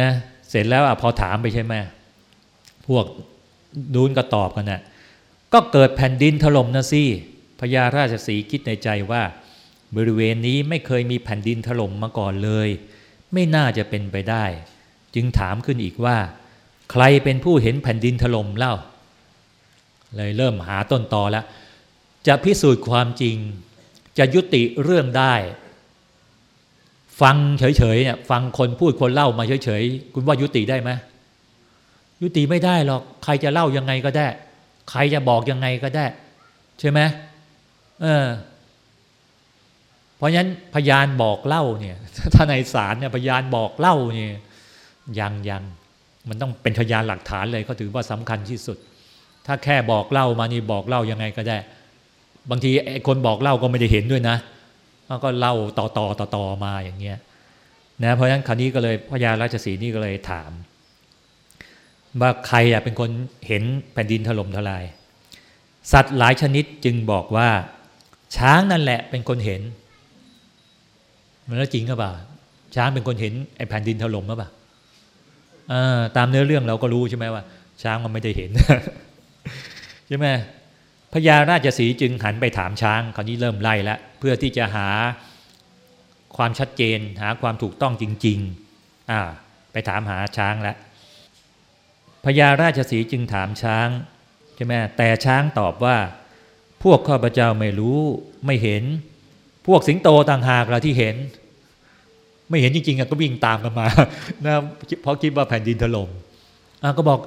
นะเสร็จแล้วอพอถามไปใช่ไหมพวกดูนก็ตอบกันนะก็เกิดแผ่นดินถล่มนะสิพญาราชสีคิดในใจว่า บริเวณนี้ไม่เคยมีแผ่นดินถล่มมาก่อนเลย ไม่น่าจะเป็นไปได้ จึงถามขึ้นอีกว่า ใครเป็นผู้เห็นแผ่นดินถล่มเล่า เลยเริ่มหาต้นตอแล้ว จะพิสูจน์ความจริง จะยุติเรื่องได้ ฟังเฉยๆเนี่ยฟังคนพูดคนเล่ามาเฉยๆคุณว่ายุติได้ไหมยุติไม่ได้หรอกใครจะเล่ายังไงก็ได้ ใครจะบอกยังไงก็ได้ ใช่ไหมเออ เพราะฉะนั้นพยานบอกเล่าเนี่ย ถ้าในศาลเนี่ยพยานบอกเล่าเนี่ยยังยังมันต้องเป็นพยานหลักฐานเลยเขาถือว่าสำคัญที่สุด ถ้าแค่บอกเล่ามานี่บอกเล่ายังไงก็ได้ บางทีไอ้คนบอกเล่าก็ไม่ได้เห็นด้วยนะ ก็เล่าต่อต่อต่อต่อมาอย่างเงี้ยนะเพราะฉะนั้นคราวนี้ก็เลยพญาราชสีนี่ก็เลยถาม ว่าใครเป็นคนเห็นแผ่นดินถล่มทลาย สัตว์หลายชนิดจึงบอกว่า ช้างนั่นแหละเป็นคนเห็น มันแล้วจริงหรือเปล่า ช้างเป็นคนเห็นไอ้แผ่นดินถล่มหรือเปล่าตามเนื้อเรื่องเราก็รู้ใช่ไหมว่า ช้างมันไม่ได้เห็นใช่ไหม พญาราชสีจึงหันไปถามช้างคราวนี้เริ่มไล่แล้วเพื่อที่จะหาความชัดเจน หาความถูกต้องจริงๆอ่าไปถามหาช้างแล้วพญาราชสีจึงถามช้างใช่ไหมแต่ช้างตอบว่า พวกข้าพเจ้าไม่รู้ไม่เห็น พวกสิงโตต่างหากเราที่เห็น ไม่เห็นจริงๆก็วิ่งตามกันมานะเพราะคิดว่าแผ่นดินถล่มก็บอก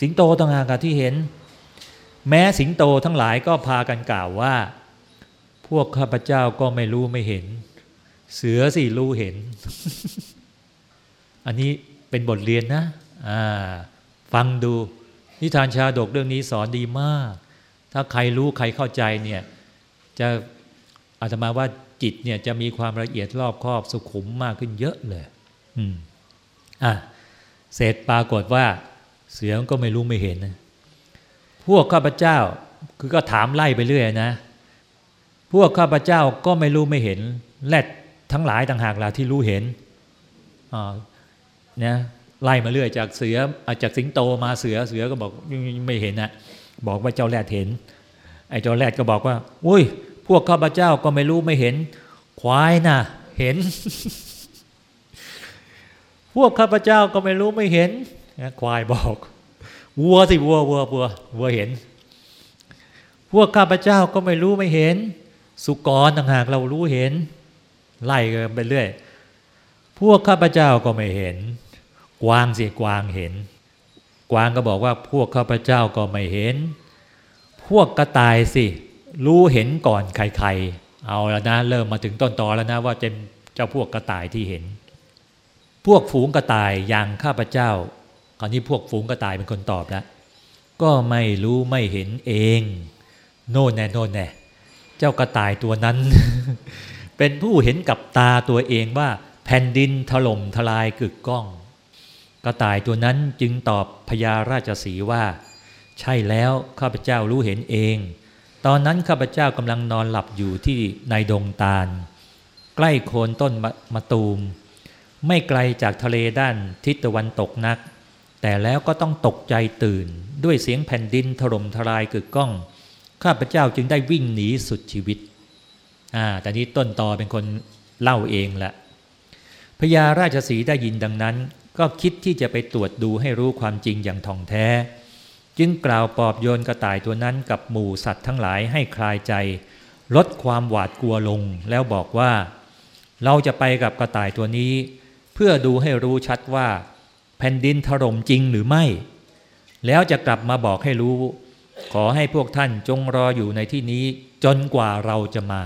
สิงโตต่างหากที่เห็น แม้สิงโตทั้งหลายก็พากันกล่าวว่า พวกข้าพเจ้าก็ไม่รู้ไม่เห็น เสือสิรู้เห็น อันนี้เป็นบทเรียนนะฟังดู นิทานชาดกเรื่องนี้สอนดีมาก ถ้าใครรู้ใครเข้าใจเนี่ย จะอาตมาว่าจิตเนี่ยจะมีความละเอียดรอบคอบสุขุมมากขึ้นเยอะเลย อืม อะ เสร็จปรากฏว่า เสือก็ไม่รู้ไม่เห็นนะ พวกข้าพเจ้าคือก็ถามไล่ไปเรื่อยนะ พวกข้าพเจ้าก็ไม่รู้ไม่เห็นแรดทั้งหลายต่างหากล่ะที่รู้เห็นอ่านะไล่มาเรื่อยจากเสือจากสิงโตมาเสือเสือก็บอกไม่เห็นนะบอกว่าเจ้าแรดเห็น ไอ้เจ้าแรดก็บอกว่าอุ้ย พวกข้าพเจ้าก็ไม่รู้ไม่เห็น ควายน่ะ เห็น พวกข้าพเจ้าก็ไม่รู้ไม่เห็นควายบอก วัวสิวัววัววัววัวเห็น พวกข้าพเจ้าก็ไม่รู้ไม่เห็น สุกรต่างหากเรารู้เห็น ไล่กันไปเรื่อย พวกข้าพเจ้าก็ไม่เห็น กวางสิกวางเห็น กวางก็บอกว่าพวกข้าพเจ้าก็ไม่เห็น พวกกระต่ายสิ รู้เห็นก่อนใครๆเอาแล้วนะ เริ่มมาถึงต้นตอแล้วนะว่าจะเจ้าพวกกระต่ายที่เห็น พวกฝูงกระต่ายอย่างข้าพเจ้า คราวนี้พวกฝูงกระต่ายเป็นคนตอบแล้วก็ไม่รู้ไม่เห็นเอง โน่นแน่โน่นแน่เจ้ากระต่ายตัวนั้น เป็นผู้เห็นกับตาตัวเองว่า แผ่นดินถล่มทลายกึกก้อง กระต่ายตัวนั้นจึงตอบพญาราชสีว่า ใช่แล้วข้าพเจ้ารู้เห็นเอง ตอนนั้นข้าพเจ้ากำลังนอนหลับอยู่ที่ในดงตาล ใกล้โคนต้นมะตูม ไม่ไกลจากทะเลด้านทิศตะวันตกนัก แต่แล้วก็ต้องตกใจตื่นด้วยเสียงแผ่นดินถล่มทลายกึกก้อง ข้าพเจ้าจึงได้วิ่งหนีสุดชีวิตอ่าแต่นี้ต้นตอเป็นคนเล่าเองละพญาราชสีได้ยินดังนั้น ก็คิดที่จะไปตรวจดูให้รู้ความจริงอย่างท่องแท้ จึงกล่าวปอบโยนกระต่ายตัวนั้นกับหมู่สัตว์ทั้งหลายให้คลายใจ ลดความหวาดกลัวลงแล้วบอกว่า เราจะไปกับกระต่ายตัวนี้ เพื่อดูให้รู้ชัดว่า แผ่นดินถล่มจริงหรือไม่ แล้วจะกลับมาบอกให้รู้ ขอให้พวกท่านจงรออยู่ในที่นี้จนกว่าเราจะมา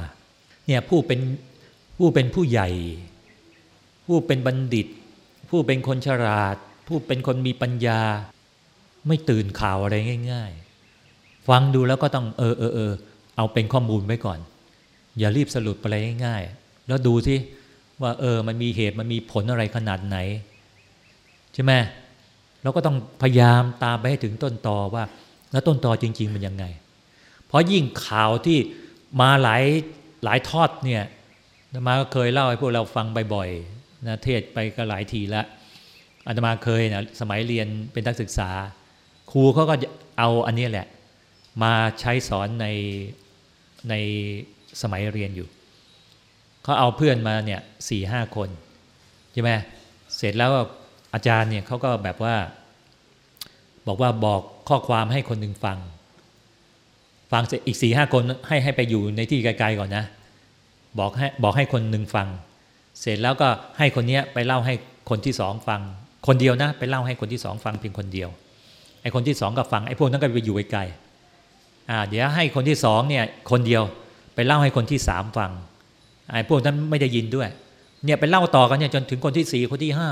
เนี่ยผู้เป็นผู้เป็นผู้ใหญ่ ผู้เป็นบัณฑิต ผู้เป็นคนฉลาด ผู้เป็นคนมีปัญญา ไม่ตื่นข่าวอะไรง่าย ๆ ฟังดูแล้วก็ต้องเออเออเออเอาเป็นข้อมูลไว้ก่อน อย่ารีบสรุปอะไรง่ายๆ แล้วดูที่ว่าเออมันมีเหตุมันมีผลอะไรขนาดไหน ใช่ไหมเราก็ต้องพยายามตามไปให้ถึงต้นตอว่า แล้วต้นตอจริง ๆ มันยังไง เพราะยิ่งข่าวที่มาหลายหลายทอดเนี่ยมาก็เคยเล่าให้พวกเราฟังบ่อยๆนะเทศไปก็หลายทีแล้วอาตมาเคยนะสมัยเรียนเป็นนักศึกษา ครูเขาก็เอาอันนี้แหละ มาใช้สอนในในสมัยเรียนอยู่เขาเอาเพื่อนมาเนี่ยสี่ห้าคนใช่ไหมเสร็จแล้ว อาจารย์เนี่ยเขาก็แบบว่า บอกว่าบอกข้อความให้คนหนึ่งฟัง ฟังเสร็จอีกสี่ห้าคนให้ให้ไปอยู่ในที่ไกลๆก่อนนะ บอกให้บอกให้คนหนึ่งฟัง เสร็จแล้วก็ให้คนนี้ไปเล่าให้คนที่สองฟัง คนเดียวนะ ไปเล่าให้คนที่สองฟังเพียงคนเดียวไอ้คนที่สองก็ฟังไอ้พวกนั้นก็ไปอยู่ไกลๆอ่าเดี๋ยวให้คนที่สองเนี่ยคนเดียวไปเล่าให้คนที่สามฟังไอ้พวกนั้นไม่ได้ยินด้วย เนี่ยไปเล่าต่อกันเนี่ยจนถึงคนที่สี่คนที่ห้า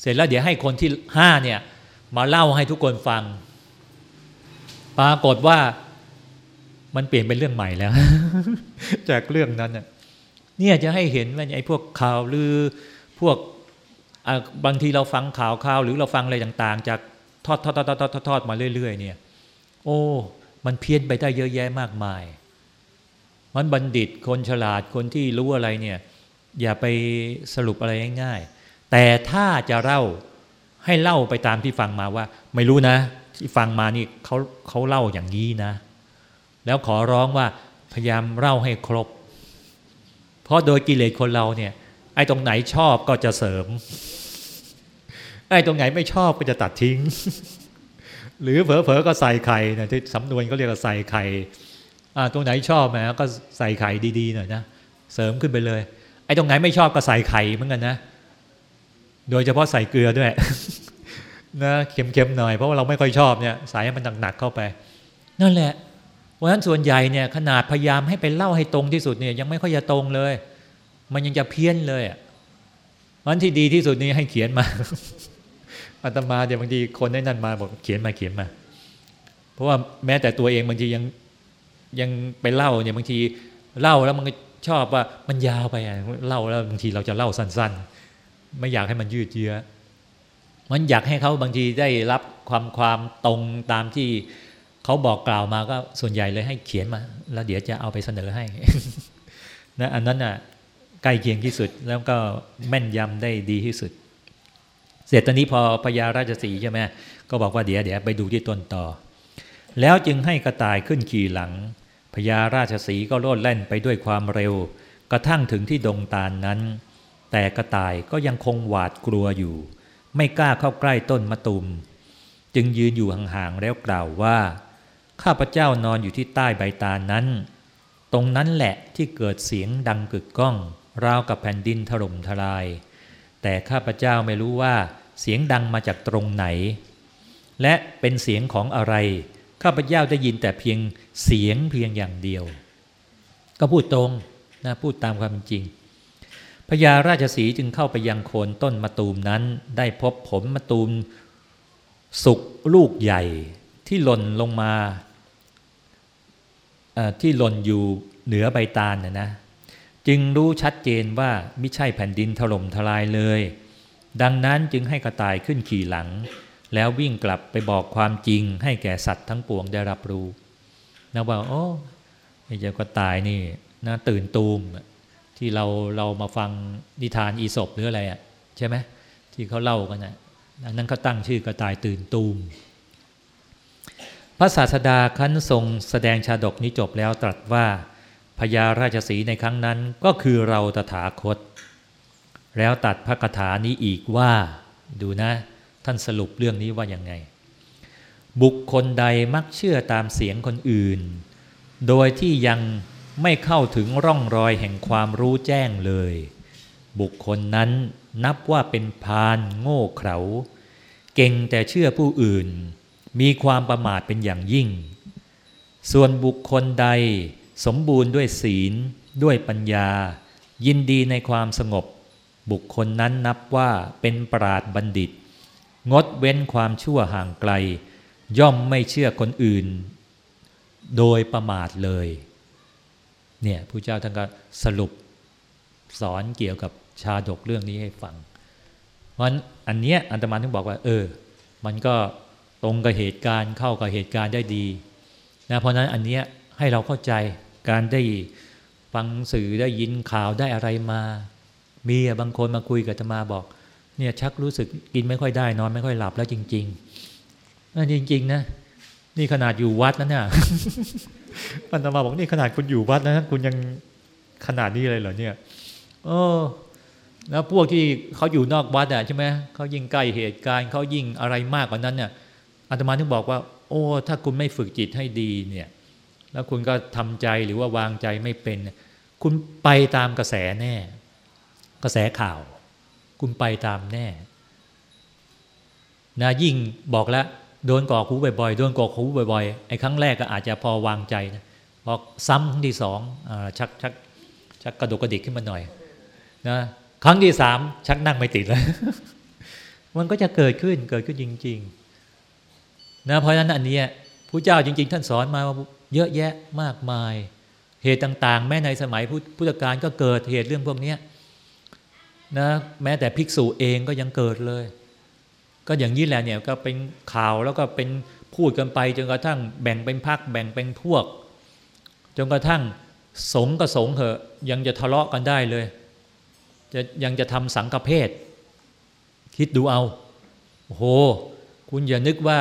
เสร็จแล้วเดี๋ยวให้คนที่ห้าเนี่ยมาเล่าให้ทุกคนฟัง ปรากฏว่ามันเปลี่ยนเป็นเรื่องใหม่แล้ว จากเรื่องนั้นเนี่ยจะให้เห็นว่าไอ้พวกข่าวลือพวกบางทีเราฟังข่าวข่าวหรือเราฟังอะไรต่าง ๆ จากทอดทอดทอดทอดทอดทอดมาเรื่อย ๆ เนี่ย โอ้ มันเพี้ยนไปได้เยอะแยะมากมาย มันบัณฑิตคนฉลาดคนที่รู้อะไรเนี่ย อย่าไปสรุปอะไรง่ายๆ แต่ถ้าจะเล่าให้เล่าไปตามที่ฟังมาว่า ไม่รู้นะ ที่ฟังมานี่เขาเขาเล่าอย่างนี้นะ แล้วขอร้องว่าพยายามเล่าให้ครบ เพราะโดยกิเลสคนเราเนี่ย ไอ้ตรงไหนชอบก็จะเสริม ไอ้ตรงไหนไม่ชอบก็จะตัดทิ้ง หรือเผลอๆก็ใส่ไข่นะที่สำนวนก็เรียกว่าใส่ไข่ตรงไหนชอบแหมก็ใส่ไข่ดีๆหน่อยนะเสริมขึ้นไปเลย ไอ้ตรงไหนไม่ชอบก็ใส่ไข่เหมือนกันนะ โดยเฉพาะใส่เกลือด้วยนะเค็มๆหน่อยเพราะว่าเราไม่ค่อยชอบเนี่ยใส่ให้มันหนักๆเข้าไป นั่นแหละ เพราะฉะนั้นส่วนใหญ่เนี่ยขนาดพยายามให้ไปเล่าให้ตรงที่สุดเนี่ยยังไม่ค่อยจะตรงเลย มันยังจะเพี้ยนเลยอะวันที่ดีที่สุดนี่ให้เขียนมาอาตมาเดี๋ยวบางทีคนได้นั่นมาบอกเขียนมาเขียนมา เพราะว่าแม้แต่ตัวเองบางทียังยังไปเล่าเนี่ยบางทีเล่าแล้วมันก็ชอบว่ามันยาวไปเล่าแล้วบางทีเราจะเล่าสั้น ๆ ไม่อยากให้มันยืดเยื้อ มันอยากให้เขาบางทีได้รับความความตรงตามที่เขาบอกกล่าวมาก็ส่วนใหญ่เลยให้เขียนมา แล้วเดี๋ยวจะเอาไปเสนอให้นะอันนั้นอะใกล้เคียงที่สุดแล้วก็แม่นยำได้ดีที่สุด เสร็จตอนนี้พอพญาราชสีใช่ไหมก็บอกว่าเดี๋ยวเดี๋ยวไปดูที่ต้นต่อ แล้วจึงให้กระต่ายขึ้นขี่หลังพญาราชสีก็โลดแล่นไปด้วยความเร็ว กระทั่งถึงที่ดงตาลนั้น แต่กระต่ายก็ยังคงหวาดกลัวอยู่ ไม่กล้าเข้าใกล้ต้นมะตุม จึงยืนอยู่ห่างๆแล้วกล่าวว่า ข้าพเจ้านอนอยู่ที่ใต้ใบตานั้น ตรงนั้นแหละที่เกิดเสียงดังกึกก้อง ราวกับแผ่นดินถล่มทลาย แต่ข้าพเจ้าไม่รู้ว่าเสียงดังมาจากตรงไหน และเป็นเสียงของอะไร ข้าพเจ้าได้ยินแต่เพียงเสียงเพียงอย่างเดียว ก็พูดตรงนะพูดตามความจริง พญาราชสีจึงเข้าไปยังโคนต้นมะตูมนั้น ได้พบผลมะตูมสุกลูกใหญ่ที่หล่นลงมาที่หล่นอยู่เหนือใบตาลนะนะ จึงรู้ชัดเจนว่าไม่ใช่แผ่นดินถล่มทลายเลย ดังนั้นจึงให้กระต่ายขึ้นขี่หลัง แล้ววิ่งกลับไปบอกความจริงให้แก่สัตว์ทั้งปวงได้รับรู้นะว่าโอ้ไอ้เจ้ากระต่ายนี่นะตื่นตูม ที่เราเรามาฟังนิทานอีศบหรืออะไรอะใช่ไหมที่เขาเล่ากันนะนั้นเขาตั้งชื่อกระต่ายตื่นตูม พระศาสดาขั้นทรงแสดงชาดกนี้จบแล้วตรัสว่าพญาราชสีในครั้งนั้นก็คือเราตถาคต แล้วตัดพระคาถานี้อีกว่า ดูนะ ท่านสรุปเรื่องนี้ว่าย่างไง บุคคลใดมักเชื่อตามเสียงคนอื่น โดยที่ยัง ไม่เข้าถึงร่องรอยแห่งความรู้แจ้งเลย บุคคลนั้นนับว่าเป็นพานโง่เขลาเก่งแต่เชื่อผู้อื่น มีความประมาทเป็นอย่างยิ่ง ส่วนบุคคลใดสมบูรณ์ด้วยศีล ด้วยปัญญา ยินดีในความสงบ บุคคลนั้นนับว่าเป็นปราดบัณฑิต งดเว้นความชั่วห่างไกล ย่อมไม่เชื่อคนอื่น โดยประมาทเลย เนี่ยผู้เจ้าท่านก็สรุปสอนเกี่ยวกับชาดกเรื่องนี้ให้ฟัง เพราะอันเนี้ยอันตมาถึงบอกว่า เออ มันก็ตรงกับเหตุการณ์เข้ากับเหตุการณ์ได้ดีนะเพราะนั้นอันเนี้ยให้เราเข้าใจการได้ฟังสื่อได้ยินข่าวได้อะไรมา มีบางคนมาคุยกับธรรมาบอก เนี่ยชักรู้สึกกินไม่ค่อยได้นอนไม่ค่อยหลับแล้วจริงๆนั่นจริง ๆ นะ นี่ขนาดอยู่วัดนะเนี่ย ปันตมาบอกนี่ขนาดคุณอยู่วัดนะคุณยังขนาดนี้เลยเหรอเนี่ยโอ้แล้วพวกที่เขาอยู่นอกวัดอะใช่ไหมเขายิ่งใกล้เหตุการณ์เขายิ่งอะไรมากกว่านั้นเนี่ยอาตมาถึงบอกว่า โอ้ ถ้าคุณไม่ฝึกจิตให้ดีเนี่ย แล้วคุณก็ทำใจหรือว่าวางใจไม่เป็น คุณไปตามกระแสแน่ กระแสข่าว คุณไปตามแน่นะยิ่งบอกแล้ว โดนก่อคูบ่อยๆโดนก่อคูบ่อยๆไอ้ครั้งแรกก็อาจจะพอวางใจนะพอซ้ำครั้งที่สองอชักชักชักกระดุกกระดิกขึ้นมาหน่อยนะครั้งที่สามชักนั่งไม่ติดแล้วมันก็จะเกิดขึ้นเกิดขึ้นจริง ๆ นะเพราะฉะนั้นอันนี้ผู้เจ้าจริง ๆ ท่านสอนมาเยอะแยะมากมาย เหตุต่าง ๆ แม้ในสมัยพุทธกาลก็เกิดเหตุเรื่องพวกนี้นะแม้แต่ภิกษุเองก็ยังเกิดเลย ก็อย่างนี้แหละเนี่ยก็เป็นข่าวแล้วก็เป็นพูดกันไป จนกระทั่งแบ่งเป็นพักแบ่งเป็นพวก จนกระทั่งสงกับสงเหอะ ยังจะทะเลาะกันได้เลยจะยังจะทำสังฆเพศ คิดดูเอาโอ้โห คุณอย่านึกว่า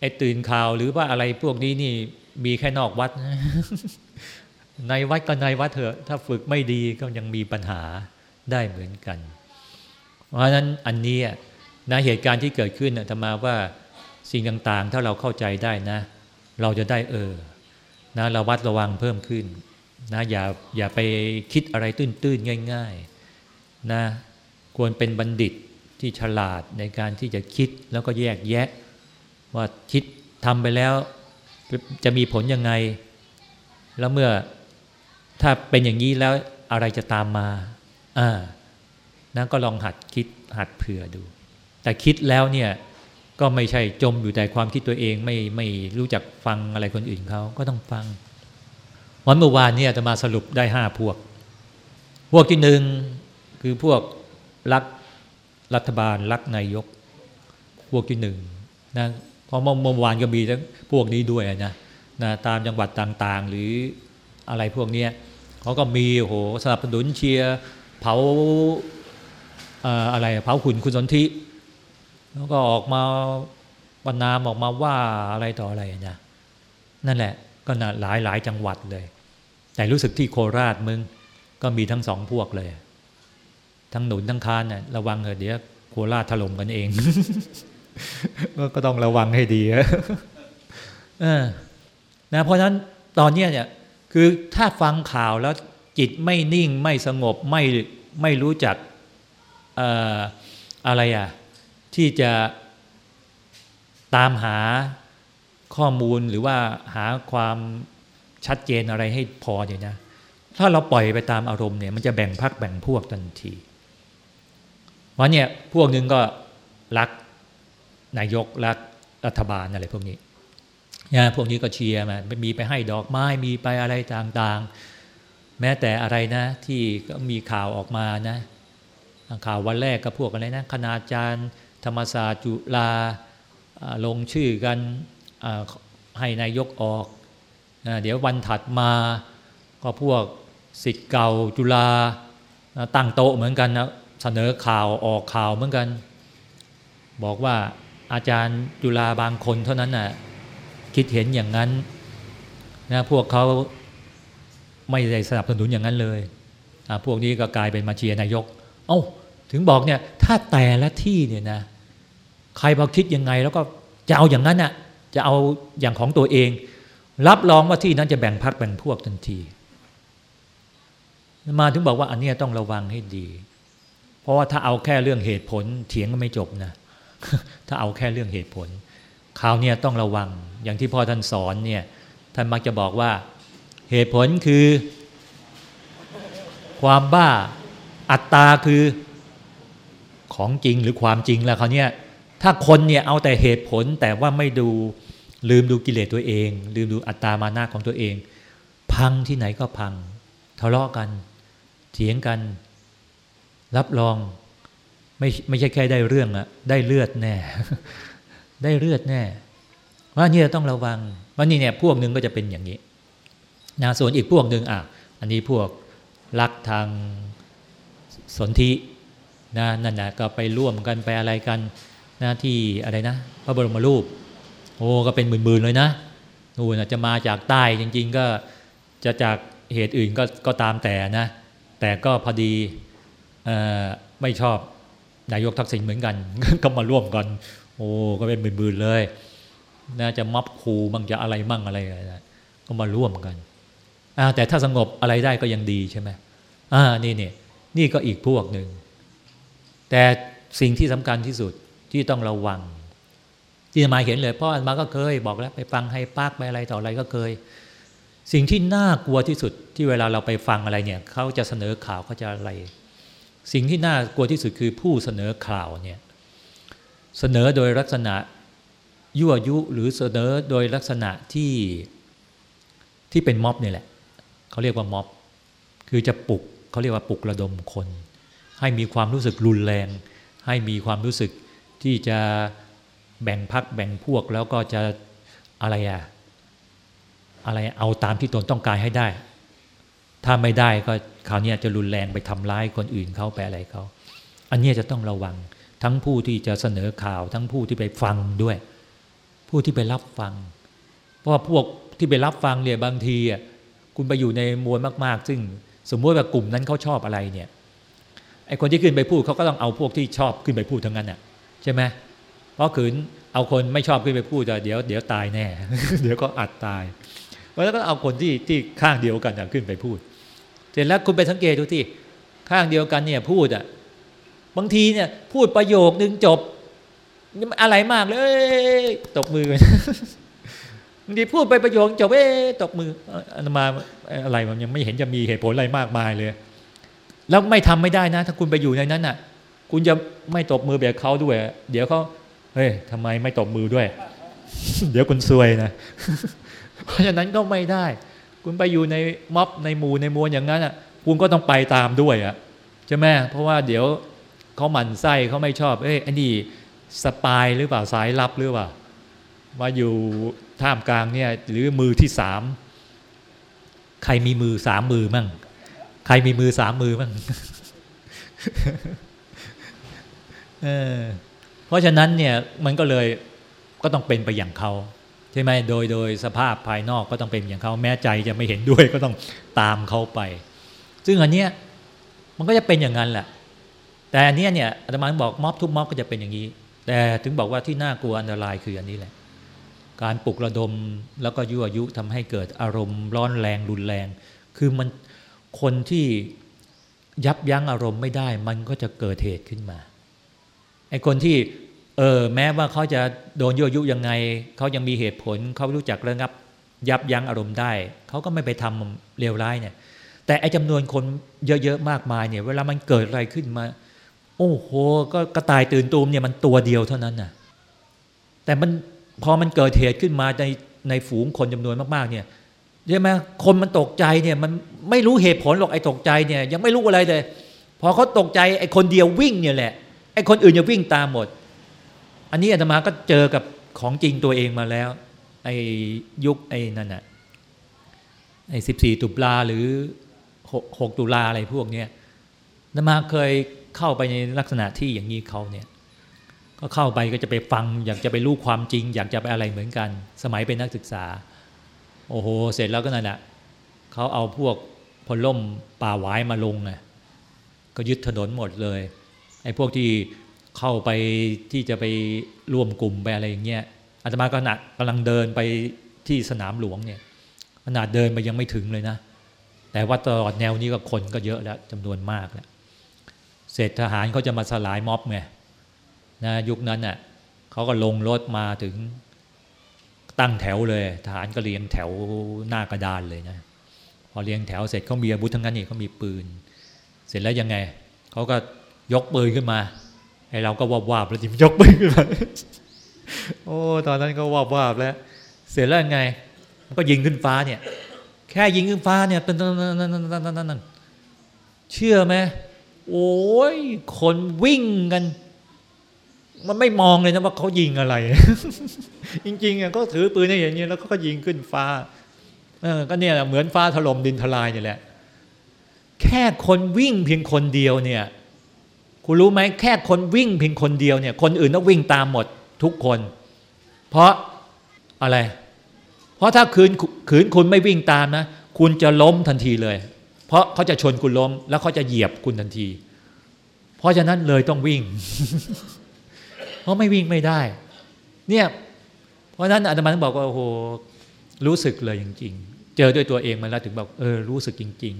ไอ้ตื่นข่าวหรือว่าอะไรพวกนี้นี่มีแค่นอกวัด ในวัดก็ในวัดเถอะ ถ้าฝึกไม่ดีก็ยังมีปัญหาได้เหมือนกัน เพราะฉะนั้นอันนี้ นะเหตุการณ์ที่เกิดขึ้นธรรมาว่าสิ่งต่างๆ ถ้าเราเข้าใจได้นะ เราจะได้เออนะระวัดระวังเพิ่มขึ้นนะอย่าอย่าไปคิดอะไรตื้นๆ ง่าย ๆนะควรเป็นบัณฑิตที่ฉลาดในการที่จะคิดแล้วก็แยกแยะ ว่าคิดทำไปแล้วจะมีผลยังไง แล้วเมื่อถ้าเป็นอย่างนี้แล้วอะไรจะตามมาอ่านะก็ลองหัดคิดหัดเผื่อดู แต่คิดแล้วเนี่ยก็ไม่ใช่จมอยู่แต่ความคิดตัวเองไม่ไม่รู้จักฟังอะไรคนอื่นเขาก็ต้องฟังวันเมื่อวานเนี่ยจะมาสรุปได้ห้าพวก พวกที่หนึ่งคือพวกรักรัฐบาลรักนายก พวกที่หนึ่งนะเพราะเมื่อวานก็มีทั้งพวกนี้ด้วยนะนะตามจังหวัดต่างๆ หรืออะไรพวกนี้เขาก็มีโหสนับสนุนเชียร์เผาอะไรเผาขุนคุณสนธิ แล้วก็ออกมาบรรนามออกมาว่าอะไรต่ออะไรนะนั่นแหละก็นะหลายหลายจังหวัดเลย แต่รู้สึกที่โคราชมึงก็มีทั้งสองพวกเลย ทั้งหนุนทั้งคานนะ่ะระวังเถอะเดี๋ยวโคราชถล่มกันเองก็ต้องระวังให้ดีนะเพราะฉะนั้นตอนนี้เนี่ยคือถ้าฟังข่าวแล้วจิตไม่นิ่งไม่สงบไม่ไม่รู้จักอะไรอะ ที่จะตามหาข้อมูลหรือว่าหาความชัดเจนอะไรให้พอเนี่ยนะถ้าเราปล่อยไปตามอารมณ์เนี่ยมันจะแบ่งพักแบ่งพวกทันทีวันเนี่ยพวกนึงก็รักนายกรักรัฐบาลอะไรพวกนี้เนี่ยพวกนี้ก็เชียร์มามีไปให้ดอกไม้มีไปอะไรต่างๆ แม้แต่อะไรนะ ที่ก็มีข่าวออกมานะข่าววันแรกก็พวกอะไรนะคณาจารย์ ธรรมศาสตร์จุฬาลงชื่อกันให้นายกออก เดี๋ยววันถัดมาก็พวกสิทธิ์เก่าจุฬาตั้งโต๊ะเหมือนกันนะเสนอข่าวออกข่าวเหมือนกัน บอกว่าอาจารย์จุฬาบางคนเท่านั้นน่ะคิดเห็นอย่างนั้นนะพวกเขาไม่ได้สนับสนุนอย่างนั้นเลย พวกนี้ก็กลายเป็นมาเชียร์นายก เอา้า ถึงบอกเนี่ย ถ้าแต่ละที่เนี่ยนะ ใครบอคิดยังไง แล้วก็จะเอาอย่างนั้นน่ะจะเอาอย่างของตัวเอง รับรองว่าที่นั้นจะแบ่งพักแบ่งพวกทันที มาถึงบอกว่าอันนี้ต้องระวังให้ดี เพราะว่าถ้าเอาแค่เรื่องเหตุผลเถียงก็ไม่จบนะ ถ้าเอาแค่เรื่องเหตุผลคราวนี้ต้องระวังอย่างที่พ่อท่านสอนเนี่ยท่านมักจะบอกว่าเหตุผลคือ ความบ้าอัตตาคือของจริงหรือความจริงแล้วเขาเนี่ย ถ้าคนเนี่ยเอาแต่เหตุผลแต่ว่าไม่ดูลืมดูกิเลสตัวเอง ลืมดูอัตตามานะของตัวเอง พังที่ไหนก็พัง ทะเลาะกัน เถียงกัน รับรองไม่ไม่ใช่แค่ได้เรื่องอะได้เลือดแน่ ได้เลือดแน่ ว่านี่ต้องระวังว่านี่เนี่ยพวกหนึ่งก็จะเป็นอย่างนี้นะส่วนอีกพวกหนึ่งอะ อันนี้พวกรักทางสนธินะนั่นนะก็ไปร่วมกันไปอะไรกัน นะที่อะไรนะ พระบรมรูป โอ้ก็เป็นหมื่นๆเลยนะนู่นจะมาจากใต้จริง ๆ ก็จะจากเหตุอื่นก็ก็ตามแต่นะ แต่ก็พอดีไม่ชอบนายกทักษิณเหมือนกัน ก็มาร่วมกัน โอ้ก็เป็นหมื่นๆเลยน่าจะมับคูมั่งจะอะไรมั่งอะไรนะก็มาร่วมกันแต่ถ้าสงบอะไรได้ก็ยังดีใช่ไหมอ่านี่นี่นี่ก็อีกพวกหนึ่งแต่สิ่งที่สำคัญที่สุด ที่ต้องระวัง ที่มาเห็นเลยเพราะอันมาก็เคย บอกแล้วไปฟังให้ปากไปอะไรต่ออะไรก็เคย สิ่งที่น่ากลัวที่สุดที่เวลาเราไปฟังอะไรเนี่ยเขาจะเสนอข่าวเขาจะอะไร สิ่งที่น่ากลัวที่สุดคือผู้เสนอข่าวเนี่ยเสนอโดยลักษณะยั่วยุหรือเสนอโดยลักษณะที่ที่เป็นม็อบนี่แหละเขาเรียกว่าม็อบ คือจะปลุกเขาเรียกว่าปลุกระดมคน ให้มีความรู้สึกรุนแรง ให้มีความรู้สึก ที่จะแบ่งพักแบ่งพวกแล้วก็จะอะไรอะอะไรเอาตามที่ตนต้องการให้ได้ ถ้าไม่ได้ก็คราวนี้จะรุนแรงไปทำร้ายคนอื่นเขาไปอะไรเขา อันนี้จะต้องระวัง ทั้งผู้ที่จะเสนอข่าว ทั้งผู้ที่ไปฟังด้วย ผู้ที่ไปรับฟัง เพราะว่าพวกที่ไปรับฟังเนี่ยบางทีอะคุณไปอยู่ในมวลมาก ๆ ซึ่งสมมติว่ากลุ่มนั้นเขาชอบอะไรเนี่ยไอคนที่ขึ้นไปพูดเขาก็ต้องเอาพวกที่ชอบขึ้นไปพูดทั้งนั้นอะ ใช่ไหมเพราะขืนเอาคนไม่ชอบขึ้นไปพูดจะเดี๋ยวเดี๋ยวตายแน่ เดี๋ยวก็อัดตายเพราะฉะนั้นก็เอาคนที่ที่ข้างเดียวกันขึ้นไปพูด เสร็จแล้วคุณไปสังเกตดูที่ข้างเดียวกันเนี่ยพูดอะบางทีเนี่ย พูดประโยคนึงจบอะไรมากเลยตบมือบางทีพูดไปประโยคจบเอ๊ตบมืออันมาอะไรมันยังไม่เห็นจะมีเหตุผลอะไรมากมายเลย แล้วไม่ทำไม่ได้นะ ถ้าคุณไปอยู่ในนั้นน่ะ คุณจะไม่ตบมือแบบเขาด้วย เดี๋ยวเขาเฮ้ยทำไมไม่ตบมือด้วย เดี๋ยวคุณซวยนะ เพราะฉะนั้นก็ไม่ได้ คุณไปอยู่ในม็อบในหมู่ในมวลอย่างนั้นอะคุณก็ต้องไปตามด้วยอะใช่ไหมเพราะว่าเดี๋ยวเขาหมั่นไส้เขาไม่ชอบ เอ้ยอันนี้สปายหรือเปล่าสายลับหรือเปล่า มาอยู่ท่ามกลางเนี่ย หรือมือที่สามใครมีมือสามมือมั่ง ใครมีมือสามมือมั่ง เเพราะฉะนั้นเนี่ยมันก็เลยก็ต้องเป็นไปอย่างเขาใช่ไหมโดยโดยสภาพภายนอกก็ต้องเป็นอย่างเขาแม้ใจจะไม่เห็นด้วยก็ต้องตามเขาไป ซึ่งอันเนี้ยมันก็จะเป็นอย่างนั้นแหละ แต่อันเนี้ยเนี่ยอาตมาบอกม็อบทุกม็อบก็จะเป็นอย่างนี้ แต่ถึงบอกว่าที่น่ากลัวอันตรายคืออันนี้แหละ การปลุกระดมแล้วก็ยั่วยุทำให้เกิดอารมณ์ร้อนแรงรุนแรง คือมันคนที่ยับยั้งอารมณ์ไม่ได้ มันก็จะเกิดเหตุขึ้นมา อ้คนที่เออแม้ว่าเขาจะโดนยั่วยุยังไง เขายังมีเหตุผลเขารู้จักระงับ ยับยั้งอารมณ์ได้ เขาก็ไม่ไปทำเลวร้ายเนี่ย แต่ไอ้จำนวนคนเยอะๆมากมายเนี่ย เวลามันเกิดอะไรขึ้นมา โอ้โห ก็กระต่ายตื่นตูมเนี่ยมันตัวเดียวเท่านั้นน่ะ แต่มันพอมันเกิดเหตุขึ้นมาในในฝูงคนจำนวนมากๆ เนี่ยใช่ไหมคนมันตกใจเนี่ยมันไม่รู้เหตุผลหรอกไอ้ตกใจเนี่ย ยังไม่รู้อะไรเลย พอเขาตกใจไอ้คนเดียววิ่งเนี่ยแหละ ไอ้คนอื่นจะวิ่งตามหมด อันนี้อาตมาก็เจอกับของจริงตัวเองมาแล้ว ไอ้ยุคไอ้นั่นน่ะไอ้สิบสี่ตุลาหรือหกตุลาอะไรพวกเนี้ยอาตมาเคยเข้าไปในลักษณะที่อย่างนี้เขาเนี่ย ก็เข้าไปก็จะไปฟัง อยากจะไปรู้ความจริง อยากจะไปอะไรเหมือนกัน สมัยเป็นนักศึกษา โอ้โห เสร็จแล้วก็นั่นแหละเขาเอาพวกพลล่มป่าหวายมาลงไงก็ยึดถนนหมดเลย ไอ้พวกที่เข้าไปที่จะไปร่วมกลุ่มไปอะไรอย่างเงี้ยอาตมาก็หนักกำลังเดินไปที่สนามหลวงเนี่ยขนาดเดินไปยังไม่ถึงเลยนะ แต่ว่าตลอดแนวนี้ก็คนก็เยอะแล้วจำนวนมากแล้วเสร็จทหารเขาจะมาสลายม็อบไงนะยุคนั้นน่ะเขาก็ลงรถมาถึงตั้งแถวเลย ทหารก็เรียงแถวหน้ากระดานเลยนะพอเรียงแถวเสร็จเขามีอาวุธทั้งนั้นนี่เขามีปืน เสร็จแล้วยังไงเขาก็ ยกปืนขึ้นมาไอเราก็วาบวาบแล้วจิมยกปืนขึ้นมาโอ้ตอนนั้นก็วาบวาบแล้ว เสร็จแล้วยังไงก็ยิงขึ้นฟ้าเนี่ย แค่ยิงขึ้นฟ้าเนี่ยนั่นนั่นนั่นนั่นนั่นเชื่อไหมโอ้ยคนวิ่งกัน มันไม่มองเลยนะว่าเขายิงอะไร จริงๆอะก็ถือปืนอย่างนี้แล้วก็ยิงขึ้นฟ้าเออก็เนี่ยเหมือนฟ้าถล่มดินทลายนี่แหละ แค่คนวิ่งเพียงคนเดียวเนี่ย คุณรู้ไหมแค่คนวิ่งเพียงคนเดียวเนี่ยคนอื่นต้องวิ่งตามหมดทุกคน เพราะอะไร เพราะถ้าคืนขืนคุณไม่วิ่งตามนะ คุณจะล้มทันทีเลย เพราะเขาจะชนคุณล้ม แล้วเขาจะเหยียบคุณทันที เพราะฉะนั้นเลยต้องวิ่ง เพราะไม่วิ่งไม่ได้ เนี่ยเพราะฉะนั้นอาตมาต้องบอกว่าโอ้โหรู้สึกเลยจริงๆ เจอด้วยตัวเองมาแล้วถึงบอกเออรู้สึกจริง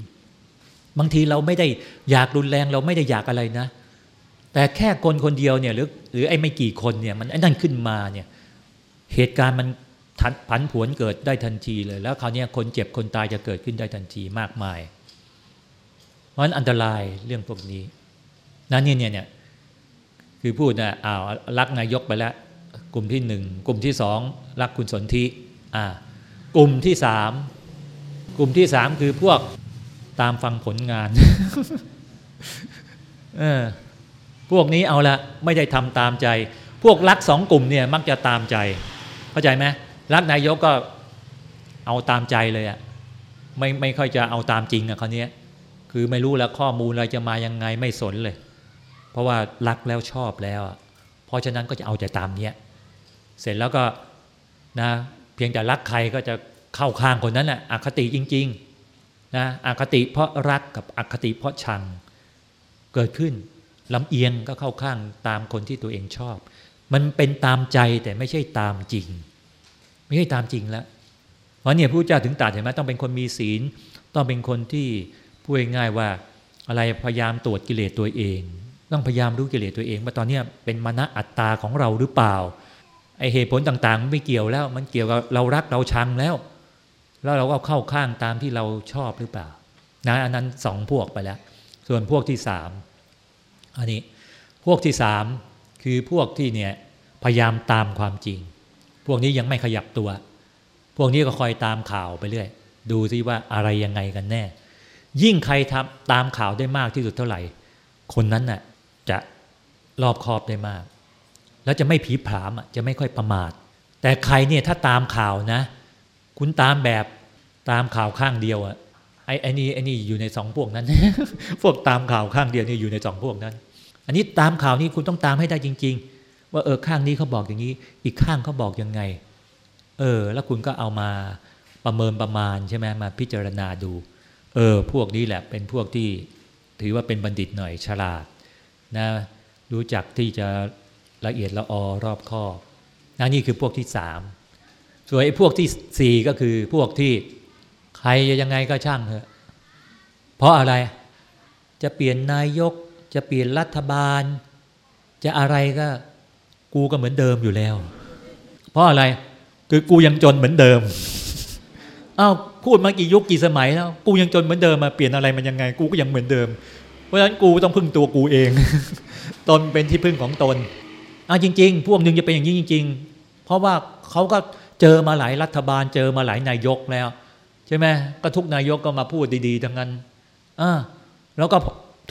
ๆ บางทีเราไม่ได้อยากรุนแรงเราไม่ได้อยากอะไรนะ แต่แค่คนคนเดียวเนี่ยหรือหรือไอ้ไม่กี่คนเนี่ยมันไอ้นั่นขึ้นมาเนี่ยเหตุการณ์มันผันผวนเกิดได้ทันทีเลย แล้วคราวนี้คนเจ็บคนตายจะเกิดขึ้นได้ทันทีมากมาย เพราะฉะนั้นอันตรายเรื่องพวกนี้นั่นเนี่ยเนี่ยคือพูดนะอ้าวรักนายกไปแล้ว กลุ่มที่หนึ่งกลุ่มที่สองรักคุณสนธิอ่ากลุ่มที่สามกลุ่มที่สามคือพวกตามฟังผลงาน เออ พวกนี้เอาละไม่ได้ทำตามใจ พวกรักสองกลุ่มเนี่ยมักจะตามใจ เข้าใจไหมรักนายกก็เอาตามใจเลยอะไม่ไม่ค่อยจะเอาตามจริงอะคราวนี้คือไม่รู้แล้วข้อมูลอะไรจะมายังไงไม่สนเลย เพราะว่ารักแล้วชอบแล้วเพราะฉะนั้นก็จะเอาแต่ตามเนี้ยเสร็จแล้วก็นะเพียงแต่รักใครก็จะเข้าข้างคนนั้นแหละอคติจริงๆนะอคติเพราะรักกับอคติเพราะชังเกิดขึ้น ลำเอียงก็เข้าข้างตามคนที่ตัวเองชอบ มันเป็นตามใจแต่ไม่ใช่ตามจริง ไม่ใช่ตามจริงแล้วเพราะเนี่ยพระเจ้าถึงตรัสเห็นไหมต้องเป็นคนมีศีล ต้องเป็นคนที่พูดง่ายว่าอะไรพยายามตรวจกิเลสตัวเอง ต้องพยายามรู้กิเลสตัวเองว่าตอนนี้เป็นมณะอัตตาของเราหรือเปล่าไอเหตุผลต่างๆ ไม่เกี่ยวแล้ว มันเกี่ยวกับเรารักเราชังแล้ว แล้วเราก็เข้าข้างตามที่เราชอบหรือเปล่านะอันนั้นสองพวกไปแล้ว ส่วนพวกที่สาม อันนี้พวกที่สามคือพวกที่เนี่ยพยายามตามความจริง พวกนี้ยังไม่ขยับตัว พวกนี้ก็คอยตามข่าวไปเรื่อย ดูซิว่าอะไรยังไงกันแน่ ยิ่งใครทำตามข่าวได้มากที่สุดเท่าไหร่ คนนั้นน่ะจะรอบคอบได้มาก แล้วจะไม่ผีผามจะไม่ค่อยประมาท แต่ใครเนี่ยถ้าตามข่าวนะ คุณตามแบบตามข่าวข้างเดียวอะ ไอ้ไอ้นี่ไอ้นี่อยู่ในสองพวกนั้น พวกตามข่าวข้างเดียวนี่อยู่ในสองพวกนั้น อันนี้ตามข่าวนี้คุณต้องตามให้ได้จริง ๆ ว่าเออข้างนี้เขาบอกอย่างนี้ อีกข้างเขาบอกยังไง เออ แล้วคุณก็เอามาประเมินประมาณใช่ไหมมาพิจารณาดู เออ พวกนี้แหละเป็นพวกที่ถือว่าเป็นบัณฑิตหน่อยฉลาดนะรู้จักที่จะละเอียดละออรอบคอบนนี่คือพวกที่สามส่วนไอ้พวกที่สี่ก็คือพวกที่ รจะยังไงก็ช่างเถอะ เพราะอะไรจะเปลี่ยนนายก จะเปลี่ยนรัฐบาล จะอะไรก็กูก็เหมือนเดิมอยู่แล้ว เพราะอะไรคือกูยังจนเหมือนเดิมอ้าวพูดมากี่ยุคกี่สมัยแล้ว กูยังจนเหมือนเดิมมาเปลี่ยนอะไรมันยังไง กูก็ยังเหมือนเดิม เพราะฉะนั้นกูต้องพึ่งตัวกูเอง ตนเป็นที่พึ่งของตนอาจริง ๆ พวกหนึ่งจะเป็นอย่างนี้จริง ๆ เพราะว่าเขาก็เจอมาหลายรัฐบาลเจอมาหลายนายกแล้ว ใช่ไหมก็ทุกนายกก็มาพูดดีๆทั้งนั้นอ่าแล้วก็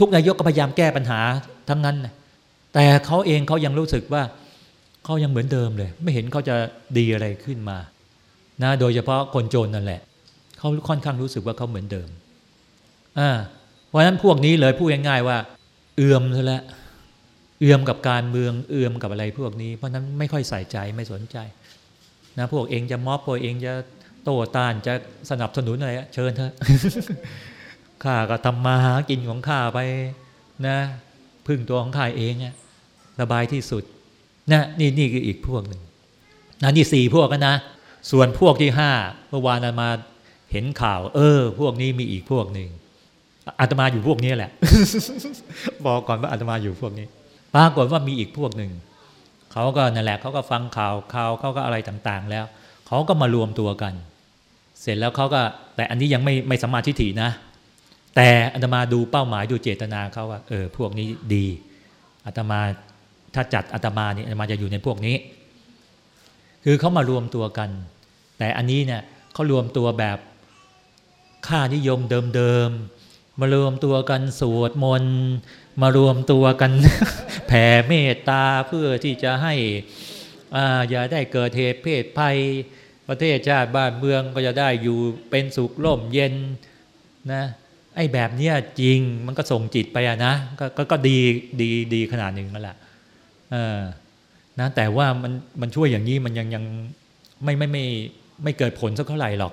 ทุกนายกก็พยายามแก้ปัญหาทั้งนั้น แต่เขาเองเขายังรู้สึกว่าเขายังเหมือนเดิมเลย ไม่เห็นเขาจะดีอะไรขึ้นมา นะ โดยเฉพาะคนโจรนั่นแหละเขาค่อนข้างรู้สึกว่าเขาเหมือนเดิมอ่าเพราะฉะนั้นพวกนี้เลยพูดง่ายๆว่า เอื่อมซะแล้วเอื่อมกับการเมืองเอื่อมกับอะไรพวกนี้ เพราะนั้นไม่ค่อยใส่ใจไม่สนใจ นะ พวกเองจะมอบพวกเองจะ โต้ต้านจะสนับสนุนอะไรเชิญเถอะข้าก็ทำมาหากินของข้าไปนะพึ่งตัวของข้าเองสบายที่สุดนะนี่นี่คืออีกพวกหนึ่งนะนี่สี่พวกกันนะ ส่วนพวกที่ห้าเมื่อวานมาเห็นข่าว เออ พวกนี้มีอีกพวกหนึ่งอาตมาอยู่พวกนี้แหละ บอกก่อนว่าอาตมาอยู่พวกนี้ปรากฏว่ามีอีกพวกหนึ่งเขาก็นั่นแหละเขาก็ฟังข่าวข่าวเขาก็อะไรต่างๆ แล้วเขาก็มารวมตัวกัน เสร็จแล้วเขาก็ แต่อันนี้ยังไม่ไม่สัมมาธิถี่นะ แต่อาตมาดูเป้าหมายดูเจตนาเขาว่าเออพวกนี้ดีอาตมาถ้าจัดอาตมาเนี่ยอาตมาจะอยู่ในพวกนี้ คือเขามารวมตัวกัน แต่อันนี้เนี่ยเขารวมตัวแบบค่านิยมเดิมๆมารวมตัวกันสวดมนต์มารวมตัวกัน แผ่เมตตาเพื่อที่จะให้อย่าได้เกิดเหตุเพศภัย ประเทศชาติบ้านเมืองก็จะได้อยู่เป็นสุขร่มเย็นนะไอ้แบบเนี้ยจริงมันก็ส่งจิตไปอะนะกก็ก็ดีดีดีขนาดหนึ่งนั่นแหละเออนะแต่ว่ามันมันช่วยอย่างนี้มันยังยังไม่ไม่ไม่ไม่เกิดผลสักเท่าไหร่หรอก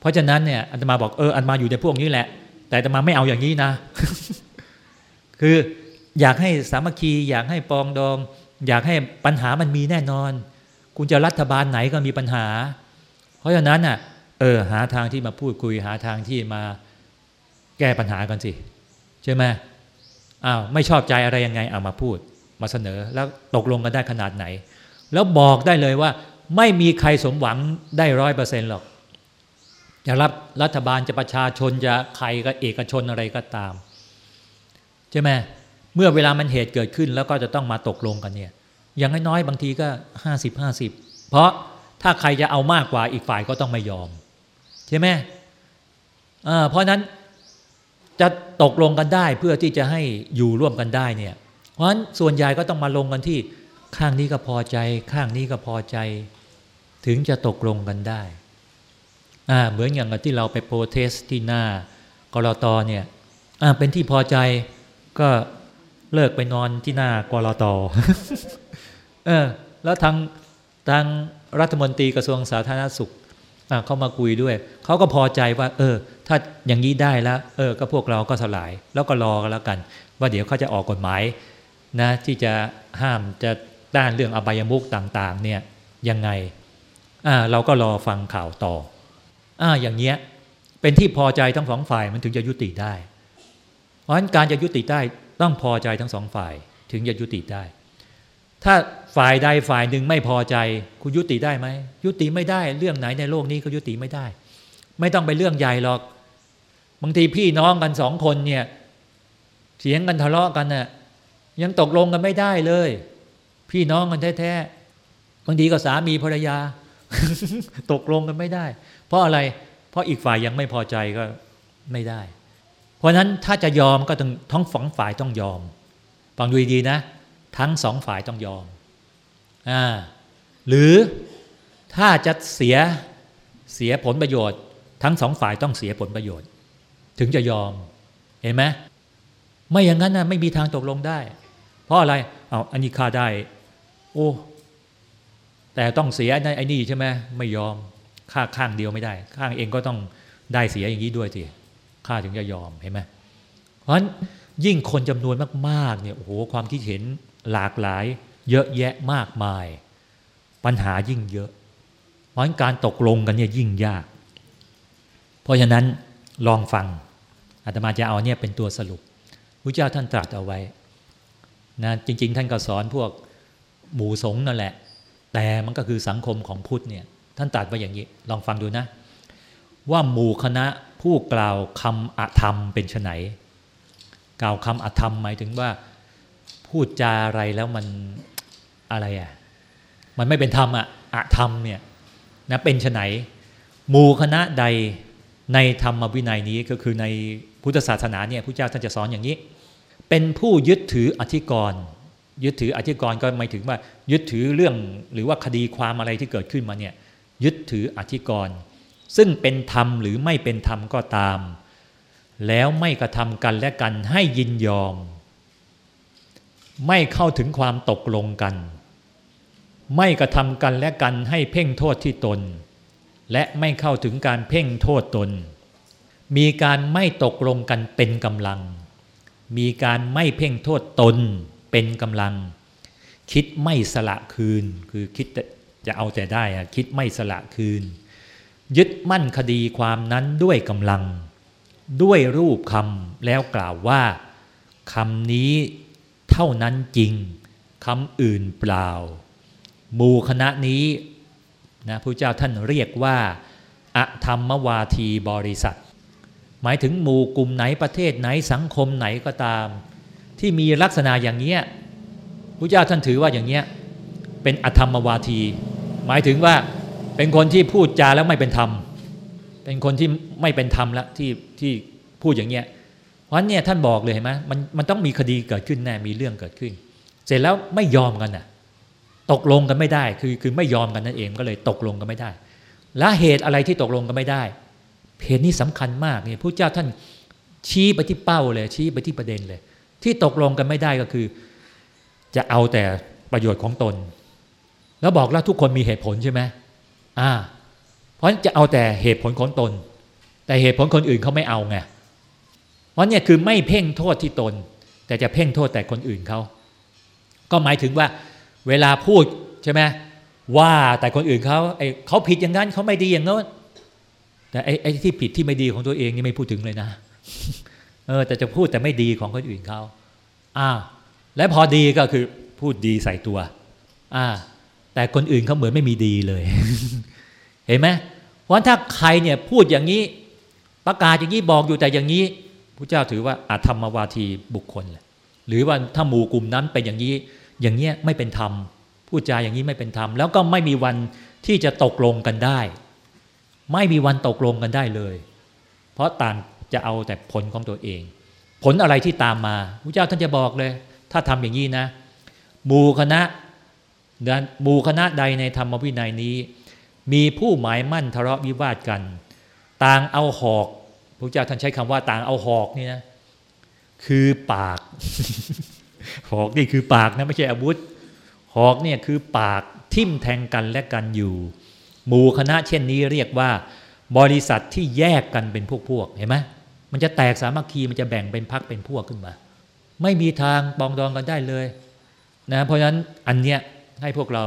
เพราะฉะนั้นเนี่ยอัตมาบอกเอออัตมาอยู่ในพวกนี้แหละ แต่อัตมาไม่เอาอย่างนี้นะ คืออยากให้สามัคคี อยากให้ปองดอง อยากให้ปัญหามันมีแน่นอน คุณจะรัฐบาลไหนก็มีปัญหา เพราะฉะนั้นน่ะเออหาทางที่มาพูดคุยหาทางที่มาแก้ปัญหากันสิ ใช่ไหมอ้าวไม่ชอบใจอะไรยังไงเอามาพูด มาเสนอแล้วตกลงกันได้ขนาดไหน แล้วบอกได้เลยว่า ไม่มีใครสมหวังได้ร้อยเปอร์เซ็นต์หรอกจะรับรัฐบาลจะประชาชนจะใครก็เอกชนอะไรก็ตาม ใช่ไหมเมื่อเวลามันเหตุเกิดขึ้นแล้วก็จะต้องมาตกลงกันเนี่ย อย่างน้อยๆบางทีก็ห้าสิบห้าสิบเพราะถ้าใครจะเอามากกว่าอีกฝ่ายก็ต้องไม่ยอม ใช่ไหมเพราะนั้นจะตกลงกันได้เพื่อที่จะให้อยู่ร่วมกันได้เนี่ย เพราะฉะนั้นส่วนใหญ่ก็ต้องมาลงกันที่ข้างนี้ก็พอใจ ข้างนี้ก็พอใจ ถึงจะตกลงกันได้ เหมือนอย่างที่เราไปโปรเทสที่หน้ากรตเนี่ยเป็นที่พอใจก็เลิกไปนอนที่หน้ากรต เออ แล้วทางทางรัฐมนตรีกระทรวงสาธารณสุขเขามาคุยด้วย เขาก็พอใจว่า เออ ถ้าอย่างนี้ได้แล้ว เออ ก็พวกเราก็สลาย แล้วก็รอกันแล้วกัน ว่าเดี๋ยวเขาจะออกกฎหมายนะที่จะห้ามจะด้านเรื่องอบายมุกต่างๆ เนี่ยยังไงอ่าเราก็รอฟังข่าวต่ออ่าอย่างเงี้ยเป็นที่พอใจทั้งสองฝ่ายมันถึงจะยุติได้ เพราะฉะนั้นการจะยุติได้ต้องพอใจทั้งสองฝ่ายถึงจะยุติได้ ถ้าฝ่ายใดฝ่ายหนึ่งไม่พอใจ คุณยุติได้ไหมยุติไม่ได้ เรื่องไหนในโลกนี้ก็ยุติไม่ได้ ไม่ต้องไปเรื่องใหญ่หรอก บางทีพี่น้องกันสองคนเนี่ยเสียงกันทะเลาะกันน่ะยังตกลงกันไม่ได้เลย พี่น้องกันแท้ๆบางทีก็สามีภรรยา ตกลงกันไม่ได้ เพราะอะไร เพราะอีกฝ่ายยังไม่พอใจก็ไม่ได้ เพราะนั้นถ้าจะยอมก็ต้องทั้งสองฝ่ายต้องยอมฟังดูดีๆนะ ทั้งสองฝ่ายต้องยอมอ่าหรือถ้าจะเสียเสียผลประโยชน์ ทั้งสองฝ่ายต้องเสียผลประโยชน์ ถึงจะยอมเห็นไหมไม่อย่างนั้นนะไม่มีทางตกลงได้ เพราะอะไรเอาอันนี้ค่าได้ โอ้แต่ต้องเสียในไอ้นี่ใช่ไหมไม่ยอมค่าข้างเดียวไม่ได้ ข้างเองก็ต้องได้เสียอย่างนี้ด้วยสิค่าถึงจะยอมเห็นไหมเพราะฉะนั้นยิ่งคนจำนวนมากๆเนี่ยโอ้โหความคิดเห็น หลากหลายเยอะแยะมากมาย ปัญหายิ่งเยอะ เพราะการตกลงกันเนี่ยยิ่งยาก เพราะฉะนั้นลองฟังอาตมาจะเอาเนี่ยเป็นตัวสรุปพระเจ้าท่านตรัสเอาไว้นะจริง ๆ ท่านก็สอนพวกหมู่สงฆ์นั่นแหละ แต่มันก็คือสังคมของพุทธเนี่ยท่านตรัสไว้อย่างนี้ ลองฟังดูนะ ว่าหมู่คณะผู้กล่าวคำอธรรมเป็นไนกล่าวคำอธรรมหมายถึงว่า พูดจาอะไรแล้วมันอะไรอะ มันไม่เป็นธรรมอะอะธรรมเนี่ยนะเป็นไนหมู่คณะใดในธรรมวินัยนี้ก็คือในพุทธศาสนาเนี่ยพระเจ้าท่านจะสอนอย่างนี้ เป็นผู้ยึดถืออธิกรณ์ยึดถืออธิกรณ์ก็หมายถึงว่า ยึดถือเรื่องหรือว่าคดีความอะไรที่เกิดขึ้นมาเนี่ยยึดถืออธิกรณ์ซึ่งเป็นธรรมหรือไม่เป็นธรรมก็ตาม แล้วไม่กระทำกันและกันให้ยินยอม ไม่เข้าถึงความตกลงกัน ไม่กระทำกันและกันให้เพ่งโทษที่ตน และไม่เข้าถึงการเพ่งโทษตน มีการไม่ตกลงกันเป็นกำลัง มีการไม่เพ่งโทษตนเป็นกำลัง คิดไม่สละคืน คือคิดจะเอาแต่ได้คิดไม่สละคืน ยึดมั่นคดีความนั้นด้วยกำลัง ด้วยรูปคำแล้วกล่าวว่าคำนี้ เท่านั้นจริงคำอื่นเปล่า หมู่คณะนี้นะพระเจ้าท่านเรียกว่าอะธรรมวาทีบริษัท หมายถึงหมู่กลุ่มไหนประเทศไหนสังคมไหนก็ตาม ที่มีลักษณะอย่างเนี้ยพระเจ้าท่านถือว่าอย่างเนี้ยเป็นอธรรมวาที หมายถึงว่าเป็นคนที่พูดจาแล้วไม่เป็นธรรม เป็นคนที่ไม่เป็นธรรมแล้วที่ที่พูดอย่างเนี้ย เพราะเนี่ยท่านบอกเลยเห็นไหมมันมันต้องมีคดีเกิดขึ้นแน่มีเรื่องเกิดขึ้น เสร็จแล้วไม่ยอมกันน่ะ ตกลงกันไม่ได้คือคือไม่ยอมกันนั่นเองก็เลยตกลงกันไม่ได้ และเหตุอะไรที่ตกลงกันไม่ได้เหตุนี้สำคัญมากเนี่ยพระเจ้าท่านชี้ไปที่เป้าเลย ชี้ไปที่ประเด็นเลย ที่ตกลงกันไม่ได้ก็คือ จะเอาแต่ประโยชน์ของตน แล้วบอกแล้วทุกคนมีเหตุผลใช่ไหมอ่า เพราะจะเอาแต่เหตุผลของตน แต่เหตุผลคนอื่นเขาไม่เอาไงเเพราะเนี่ยคือไม่เพ่งโทษที่ตน แต่จะเพ่งโทษแต่คนอื่นเขา ก็หมายถึงว่าเวลาพูดใช่ไหมว่าแต่คนอื่นเขาไอ้เขาผิดอย่างนั้นเขาไม่ดีอย่างนั้นแต่ไอ้ไอ้ที่ผิดที่ไม่ดีของตัวเองนี่ไม่พูดถึงเลยนะเออแต่จะพูดแต่ไม่ดีของคนอื่นเขาอ้าและพอดีก็คือพูดดีใส่ตัวอ่าแต่คนอื่นเขาเหมือนไม่มีดีเลย เห็นไหมเพราะถ้าใครเนี่ยพูดอย่างนี้ ประกาศอย่างนี้บอกอยู่แต่อย่างนี้ พระเจ้าถือว่าอาธรรมวาทีบุคคลเลยหรือว่าถ้าหมู่กลุ่มนั้นเป็นอย่างนี้ อย่างเงี้ยไม่เป็นธรรมพูดจาอย่างนี้ไม่เป็นธรรม แล้วก็ไม่มีวันที่จะตกลงกันได้ ไม่มีวันตกลงกันได้เลย เพราะต่างจะเอาแต่ผลของตัวเอง ผลอะไรที่ตามมาพระเจ้าท่านจะบอกเลย ถ้าทำอย่างนี้นะหมู่คณะหมู่คณะใดในธรรมวินัยนี้ มีผู้หมายมั่นทะเลาะวิวาทกัน ต่างเอาหอก ระเจ้าท่านใช้คำว่าต่างเอาหอกนี่นะคือปาก หอกนี่คือปากนะไม่ใช่อาวุธ หอกเนี่ยคือปากทิ่มแทงกันและกันอยู่หมู่คณะเช่นนี้เรียกว่า บริษัทที่แยกกันเป็นพวกๆเห็นไหมมันจะแตกสามัคคีมันจะแบ่งเป็นพักเป็นพวกขึ้นมา ไม่มีทางปองดองกันได้เลยนะเพราะฉะนั้นอันเนี้ยให้พวกเรา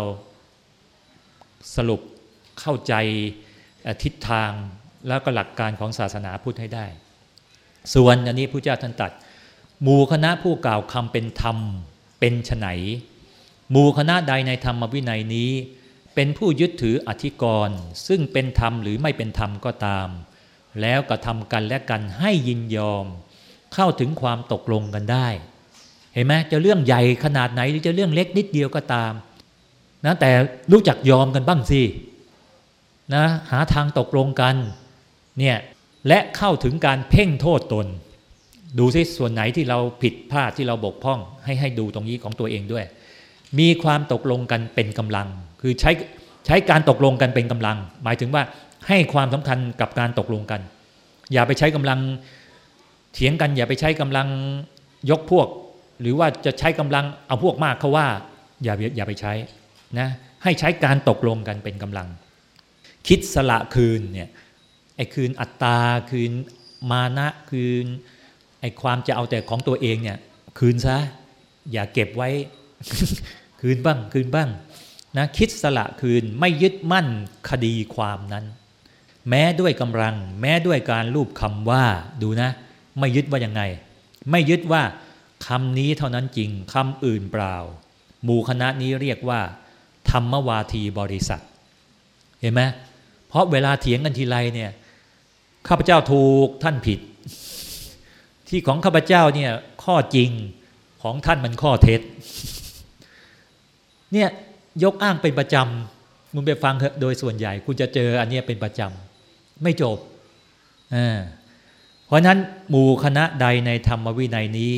สรุปเข้าใจทิศทาง แล้วก็หลักการของศาสนาพุทธให้ได้ ส่วนอันนี้พระเจ้าท่านตัดหมู่คณะผู้กล่าวคำเป็นธรรมเป็นไฉนหมู่คณะใดในธรรมวินัยนี้ เป็นผู้ยึดถืออธิกรณ์ซึ่งเป็นธรรมหรือไม่เป็นธรรมก็ตาม แล้วกระทำกันและกันให้ยินยอม เข้าถึงความตกลงกันได้ เห็นไหมจะเรื่องใหญ่ขนาดไหนหรือจะเรื่องเล็กนิดเดียวก็ตามนะแต่รู้จักยอมกันบ้างสินะหาทางตกลงกัน เนี่ยและเข้าถึงการเพ่งโทษตน ดูซิส่วนไหนที่เราผิดพลาดที่เราบกพร่อง ให้ให้ดูตรงนี้ของตัวเองด้วย มีความตกลงกันเป็นกำลัง คือใช้ใช้การตกลงกันเป็นกำลัง หมายถึงว่าให้ความสำคัญกับการตกลงกัน อย่าไปใช้กำลังเถียงกัน อย่าไปใช้กำลังยกพวก หรือว่าจะใช้กำลังเอาพวกมากเขาว่า อย่าอย่าไปใช้นะให้ใช้การตกลงกันเป็นกำลัง คิดสละคืนเนี่ย ไอ้คืนอัตตาคืนมานะคืนไอ้ความจะเอาแต่ของตัวเองเนี่ย คืนซะ อย่าเก็บไว้ คืนบ้าง คืนบ้างนะคิดสละคืนไม่ยึดมั่นคดีความนั้น แม้ด้วยกำลัง แม้ด้วยการรูปคำว่าดูนะ ไม่ยึดว่ายังไง ไม่ยึดว่าคำนี้เท่านั้นจริงคำอื่นเปล่า หมู่คณะนี้เรียกว่า ธรรมวาทีบริษัท เห็นไหมเพราะเวลาเถียงกันทีไรเนี่ย ข้าพเจ้าถูกท่านผิด ที่ของข้าพเจ้าเนี่ยข้อจริงของท่านมันข้อเท็จ เนี่ยยกอ้างเป็นประจำคุณไปฟังโดยส่วนใหญ่ คุณจะเจออันนี้เป็นประจำไม่จบเพราะนั้นหมู่คณะใดในธรรมวินัยนี้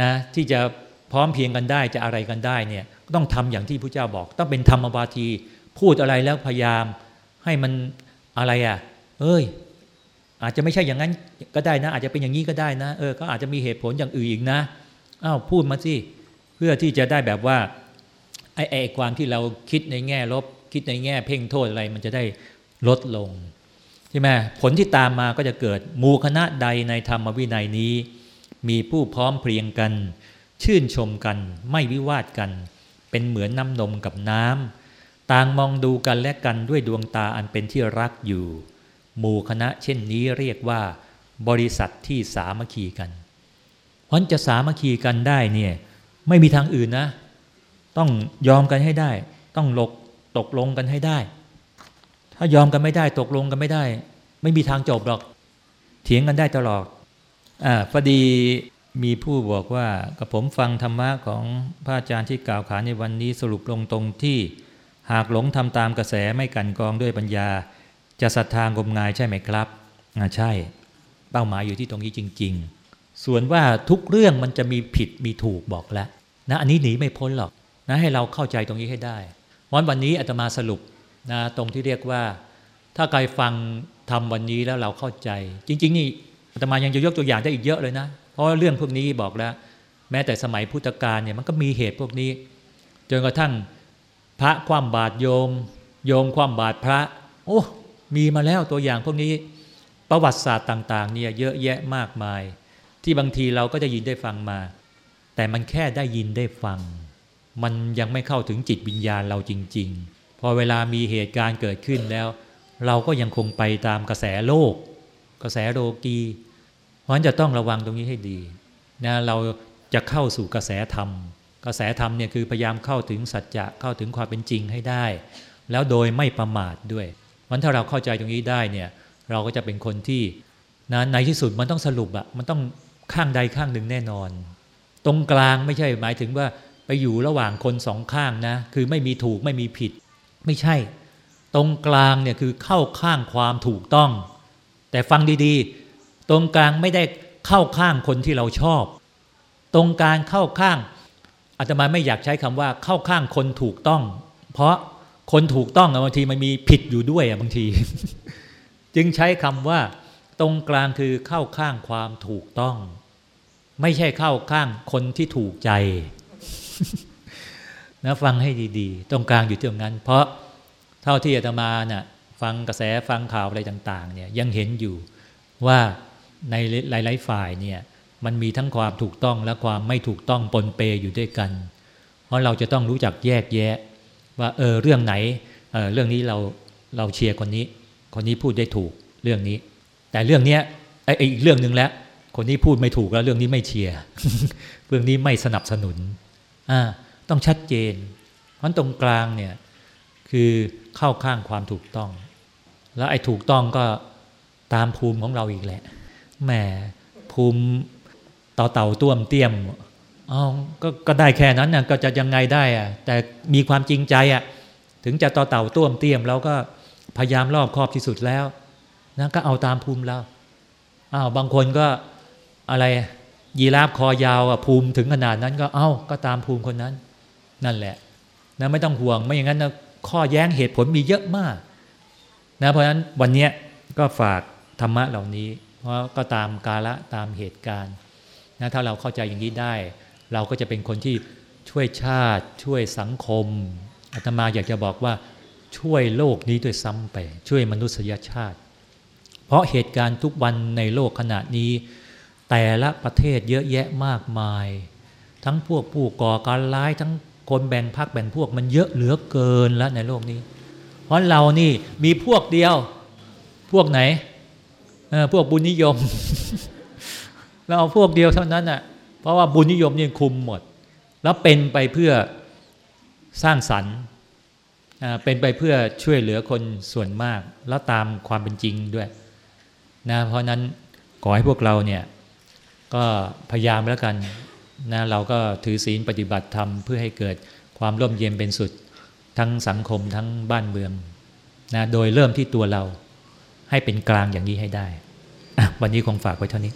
นะที่จะพร้อมเพียงกันได้จะอะไรกันได้เนี่ยต้องทำอย่างที่พระเจ้าบอก ต้องเป็นธรรมบาที พูดอะไรแล้วพยายามให้มันอะไรอะ เอ้ย อาจจะไม่ใช่อย่างนั้นก็ได้นะ อาจจะเป็นอย่างนี้ก็ได้นะ เออ ก็อาจจะมีเหตุผลอย่างอื่นอีกนะอ้าวพูดมาสิเพื่อที่จะได้แบบว่าไอ้ไอ้ความที่เราคิดในแง่ลบ คิดในแง่ เพ่งโทษอะไร มันจะได้ลดลงใช่ไหมผลที่ตามมาก็จะเกิดมูคณะใดในธรรมวินัยนี้ มีผู้พร้อมเพรียงกัน ชื่นชมกัน ไม่วิวาทกัน เป็นเหมือนน้ำนมกับน้ำต่างมองดูกันและกันด้วยดวงตาอันเป็นที่รักอยู่ หมู่คณะเช่นนี้เรียกว่า บริษัทที่สามัคคีกันเพราะจะสามัคคีกันได้เนี่ยไม่มีทางอื่นนะ ต้องยอมกันให้ได้ ต้องหลกตกลงกันให้ได้ ถ้ายอมกันไม่ได้ตกลงกันไม่ได้ ไม่มีทางจบหรอก เถียงกันได้ตลอดอ่าพอดีมีผู้บอกว่ากับผมฟังธรรมะของพระอาจารย์ที่กล่าวขานในวันนี้สรุปลงตรงที่ หากหลงทำตามกระแสไม่กันกองด้วยปัญญา จะศรัทธางมงายใช่ไหมครับอ่าใช่ เป้าหมายอยู่ที่ตรงนี้จริง ๆ ส่วนว่าทุกเรื่องมันจะมีผิดมีถูกบอกแล้วนะอันนี้หนีไม่พ้นหรอกนะให้เราเข้าใจตรงนี้ให้ได้วันวันนี้อาตมาสรุปนะตรงที่เรียกว่า ถ้าใครฟังทำวันนี้แล้วเราเข้าใจ จริง ๆ นี่อาตมายังจะยกตัวอย่างได้อีกเยอะเลยนะ เพราะเรื่องพวกนี้บอกแล้ว แม้แต่สมัยพุทธกาลเนี่ยมันก็มีเหตุพวกนี้จนกระทั่งพระความบาดโยม โยมความบาดพระ โอ้ มีมาแล้วตัวอย่างพวกนี้ประวัติศาสตร์ต่าง ๆ เนี่ยเยอะแยะมากมาย ที่บางทีเราก็ได้ยินได้ฟังมา แต่มันแค่ได้ยินได้ฟัง มันยังไม่เข้าถึงจิตวิญญาณเราจริง ๆ พอเวลามีเหตุการณ์เกิดขึ้นแล้ว เราก็ยังคงไปตามกระแสโลก กระแสโลกีเพราะฉะนั้นจะต้องระวังตรงนี้ให้ดีนะเราจะเข้าสู่กระแสธรรม กระแสธรรมเนี่ยคือพยายามเข้าถึงสัจจะเข้าถึงความเป็นจริงให้ได้ แล้วโดยไม่ประมาทด้วย วันถ้าเราเข้าใจตรงนี้ได้เนี่ย เราก็จะเป็นคนที่นะในที่สุดมันต้องสรุปอะมันต้องข้างใดข้างหนึ่งแน่นอน ตรงกลางไม่ใช่หมายถึงว่าไปอยู่ระหว่างคนสองข้างนะ คือไม่มีถูกไม่มีผิด ไม่ใช่ ตรงกลางเนี่ยคือเข้าข้างความถูกต้อง แต่ฟังดีๆ ตรงกลางไม่ได้เข้าข้างคนที่เราชอบ ตรงกลางเข้าข้างอาตมาไม่อยากใช้คำว่าเข้าข้างคนถูกต้อง เพราะ คนถูกต้องบางทีมันมีผิดอยู่ด้วยบางที จึงใช้คำว่า ตรงกลางคือเข้าข้างความถูกต้อง ไม่ใช่เข้าข้างคนที่ถูกใจนะฟังให้ดีๆ ตรงกลางอยู่ตรงนั้น เพราะเท่าที่อาตมานะ่ะฟังกระแสฟังข่าวอะไรต่าง ๆ เนี่ยยังเห็นอยู่ว่าในหลาย ๆ ฝ่ายเนี่ยมันมีทั้งความถูกต้องและความไม่ถูกต้องปนเปอยู่ด้วยกัน เพราะเราจะต้องรู้จักแยกแยะ ว่าเออเรื่องไหนเออเรื่องนี้เราเราเชียร์คนนี้ คนนี้พูดได้ถูกเรื่องนี้ แต่เรื่องเนี้ยไออีกเรื่องหนึ่งแล้วคนนี้พูดไม่ถูกแล้วเรื่องนี้ไม่เชียร์เรื่องนี้ไม่สนับสนุนอ่าต้องชัดเจน เพราะตรงกลางเนี่ยคือเข้าข้างความถูกต้อง แล้วไอ้ถูกต้องก็ตามภูมิของเราอีกแหละแหมภูมิต่อเต่าต้วมเตี้ยม อ๋อก็ก็ได้แค่นั้นนะก็จะยังไงได้อะแต่มีความจริงใจอะถึงจะต่อเต่าต้วมเตี้ยมเราก็พยายามรอบครอบที่สุดแล้วนะก็เอาตามภูมิเราอ้าวบางคนก็อะไรยีราฟคอยาวอะภูมิถึงขนาดนั้นก็เอ้าก็ตามภูมิคนนั้น นั่นแหละนะไม่ต้องห่วงไม่อย่างนั้นนะข้อแย้งเหตุผลมีเยอะมากนะเพราะฉะนั้นวันนี้ก็ฝากธรรมะเหล่านี้ เพราะก็ตามกาละตามเหตุการณ์นะถ้าเราเข้าใจอย่างนี้ได้ เราก็จะเป็นคนที่ช่วยชาติ ช่วยสังคมอาตมาอยากจะบอกว่าช่วยโลกนี้ด้วยซ้ำไป ช่วยมนุษยชาติ เพราะเหตุการณ์ทุกวันในโลกขณะนี้ แต่ละประเทศเยอะแยะมากมาย ทั้งพวกผู้ก่อการร้ายทั้งคนแบ่งพรรคแบ่งพวกมันเยอะเหลือเกินแล้วในโลกนี้ เพราะเรานี่มีพวกเดียวพวกไหนพวกบุญนิยม เราเอาพวกเดียวเท่านั้นอะ เพราะว่าบุญนิยมเนี่ยคุมหมด แล้วเป็นไปเพื่อสร้างสรรค์เป็นไปเพื่อช่วยเหลือคนส่วนมาก แล้วตามความเป็นจริงด้วยนะเพราะนั้นขอให้พวกเราเนี่ยก็พยายามแล้วกันนะเราก็ถือศีลปฏิบัติธรรมเพื่อให้เกิดความร่มเย็นเป็นสุด ทั้งสังคมทั้งบ้านเมืองนะโดยเริ่มที่ตัวเราให้เป็นกลางอย่างนี้ให้ได้ วันนี้คงฝากไว้เท่านี้